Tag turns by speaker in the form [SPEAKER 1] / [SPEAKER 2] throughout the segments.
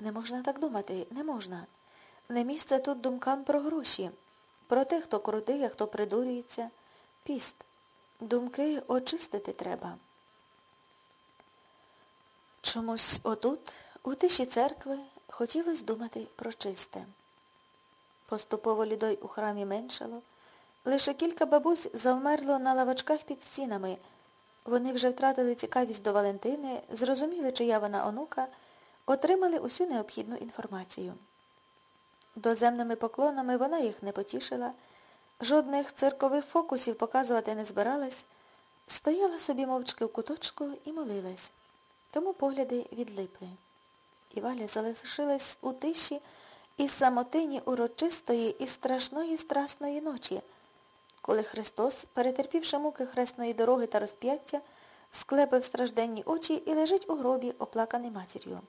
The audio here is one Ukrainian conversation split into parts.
[SPEAKER 1] Не можна так думати, не можна. Не місце тут думкам про гроші, про те, хто крутий, а хто придурюється. Піст. Думки очистити треба. Чомусь отут, у тиші церкви, хотілося думати про чисте. Поступово людей у храмі меншало. Лише кілька бабусь завмерло на лавочках під стінами. Вони вже втратили цікавість до Валентини, зрозуміли, чия вона онука, отримали усю необхідну інформацію. Доземними поклонами вона їх не потішила, жодних циркових фокусів показувати не збиралась, стояла собі мовчки в куточку і молилась. Тому погляди відлипли. І Валя залишилась у тиші і самотині урочистої і страшної страсної ночі, коли Христос, перетерпівши муки хресної дороги та розп'яття, склепив стражденні очі і лежить у гробі, оплаканий матір'ю.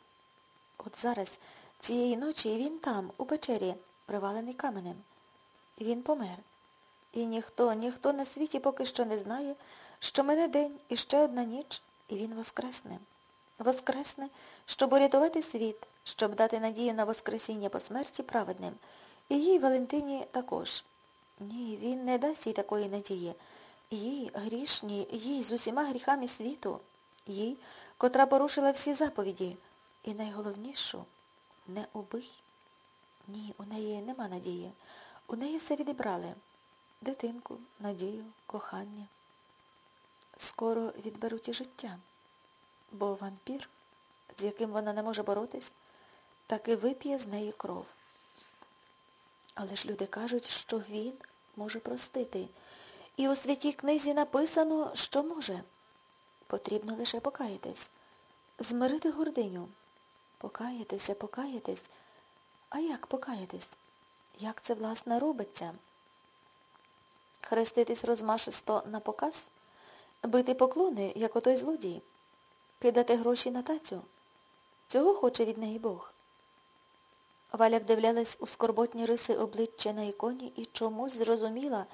[SPEAKER 1] От зараз, цієї ночі, він там, у печері, привалений каменем. Він помер. І ніхто, ніхто на світі поки що не знає, що мене день і ще одна ніч, і він воскресне. Воскресне, щоб урятувати світ, щоб дати надію на Воскресіння по смерті праведним. І їй Валентині також. Ні, він не дасть їй такої надії. Їй, грішній, їй з усіма гріхами світу, їй, котра порушила всі заповіді. І найголовнішу не убий. Ні, у неї нема надії. У неї все відібрали. Дитинку, надію, кохання. Скоро відберуть і життя. Бо вампір, з яким вона не може боротись, таки вип'є з неї кров. Але ж люди кажуть, що він може простити. І у святій книзі написано, що може. Потрібно лише покаятись, змирити гординю. Покаятися, покаятись. А як покаятись? Як це, власне, робиться? Хреститись розмашисто на показ? Бити поклони, як отой злодій? Кидати гроші на тацю? Цього хоче від неї Бог. Валя вдивлялась у скорботні риси обличчя на іконі і чомусь зрозуміла,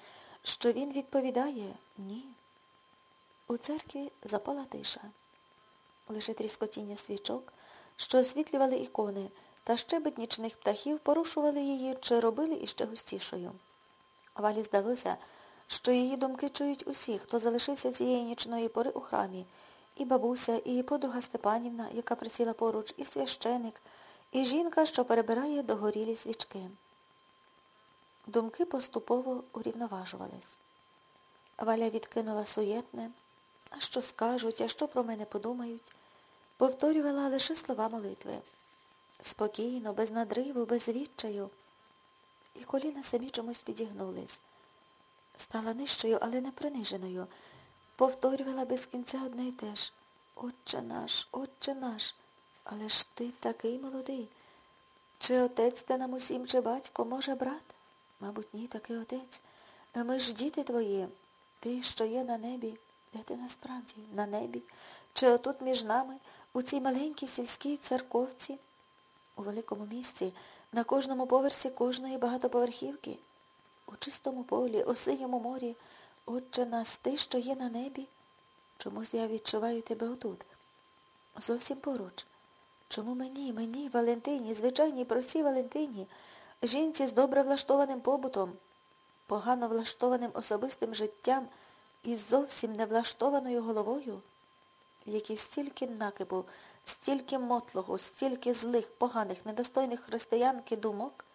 [SPEAKER 1] що він відповідає ні. У церкві запала тиша. Лише тріскотіння свічок, що освітлювали ікони, та щебет нічних птахів порушували її чи робили іще густішою. Валі здалося, що її думки чують усі, хто залишився цієї нічної пори у храмі, і бабуся, і подруга Степанівна, яка присіла поруч, і священик, і жінка, що перебирає догорілі свічки. Думки поступово урівноважувались. Валя відкинула суєтне, а що скажуть, а що про мене подумають, повторювала лише слова молитви. Спокійно, без надриву, без відчаю. І коліна самі чомусь підігнулись. Стала нижчою, але не приниженою. Повторювала без кінця одне й те ж. Отче наш, отче наш. Але ж ти такий молодий. Чи отець ти нам усім, чи батько, може, брат? Мабуть, ні, такий отець. Ми ж діти твої. Ти, що є на небі, де ти насправді, на небі? Чи отут між нами, у цій маленькій сільській церковці, у великому місці, на кожному поверсі кожної багатоповерхівки, у чистому полі, у синьому морі, отче нас, ти, що є на небі? Чомусь я відчуваю тебе отут. Зовсім поруч. Чому мені, мені, Валентині, звичайній простій Валентині, жінці з добре влаштованим побутом, погано влаштованим особистим життям і зовсім невлаштованою головою, в якій стільки накипу, стільки мотлого, стільки злих, поганих, недостойних християнки думок,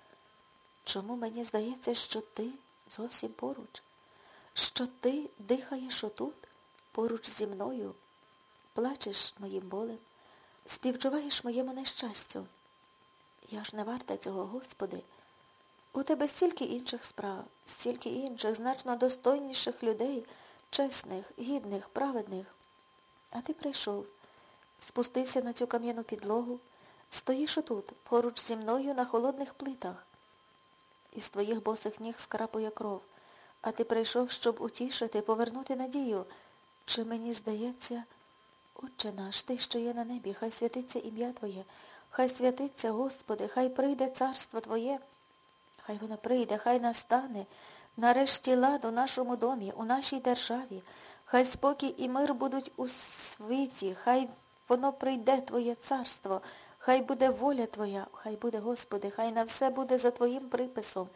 [SPEAKER 1] чому мені здається, що ти зовсім поруч, що ти дихаєш отут, поруч зі мною, плачеш моїм болем, співчуваєш моєму нещастю. Я ж не варта цього, Господи. У тебе стільки інших справ, стільки інших, значно достойніших людей, чесних, гідних, праведних. А ти прийшов, спустився на цю кам'яну підлогу, стоїш отут, поруч зі мною на холодних плитах. Із твоїх босих ніг скрапує кров, а ти прийшов, щоб утішити, повернути надію. Чи мені здається, Отче наш, ти, що є на небі, хай святиться ім'я Твоє, хай святиться, Господи, хай прийде царство Твоє. Хай воно прийде, хай настане, нарешті лад у нашому домі, у нашій державі. Хай спокій і мир будуть у світі, хай воно прийде Твоє царство, Хай буде воля Твоя, хай буде, Господи, хай на все буде за Твоїм приписом.